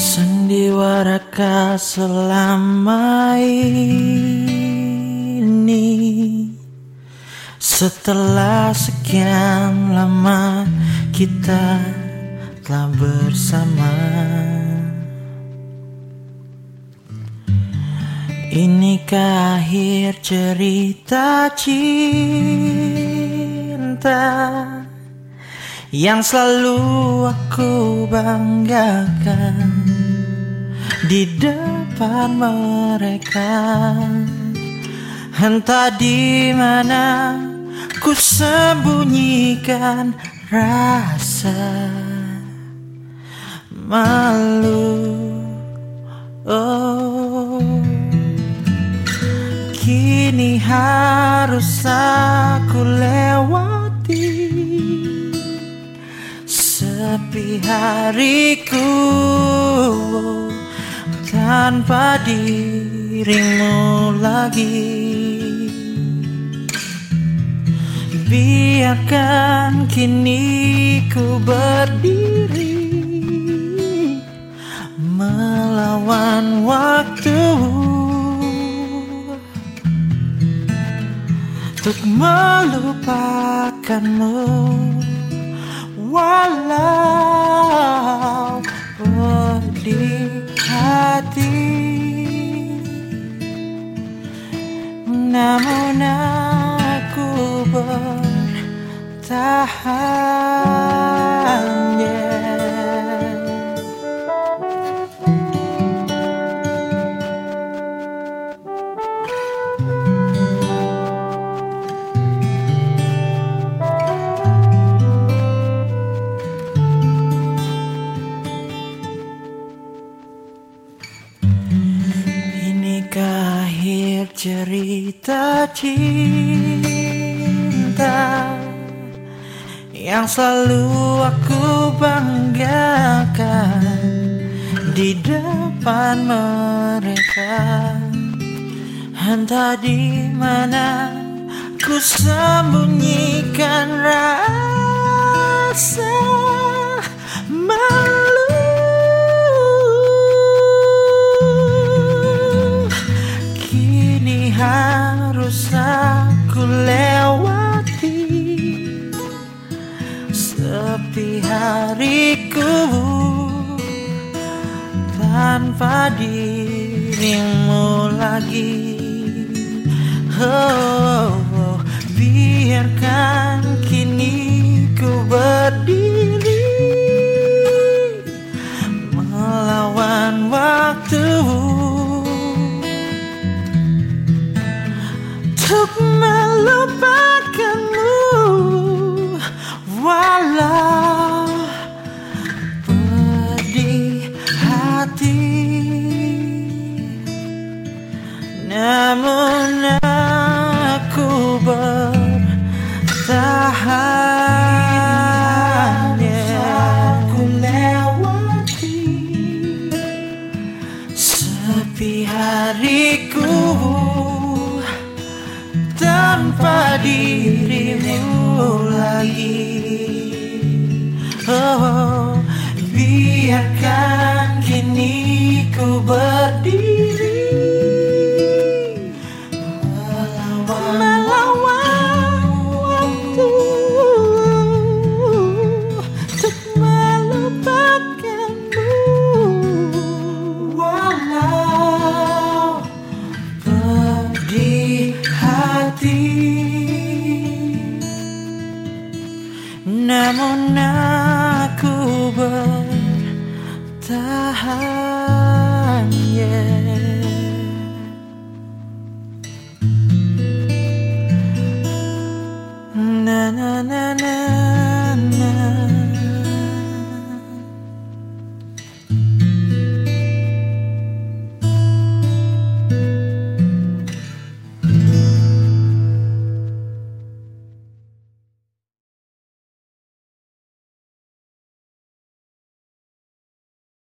Sandiwara selama ini. Setelah sekian lama kita telah bersama. Inikah akhir cerita cinta Yang selalu aku banggakan Di depan mereka. Entah di mana ku sembunyikan rasa malu. Oh Kini harus aku lewati Sepi hariku Tanpa dirimu lagi. Biarkan kini ku berdiri Melawan waktu Untuk melupakanmu Walau pedih hati. Namun aku bertahan cerita cinta Yang selalu aku banggakan Di depan mereka. Entah di mana ku sembunyikan rasa Sepi hariku Tanpa dirimu lagi. Oh, oh, Biarkan kini ku berdiri Melawan waktu Untuk melupakanmu Walau hariku tanpa dirimu lagi. Oh, biarkan kini ku berdiri Melawan, hati Namun aku bertahan yeah.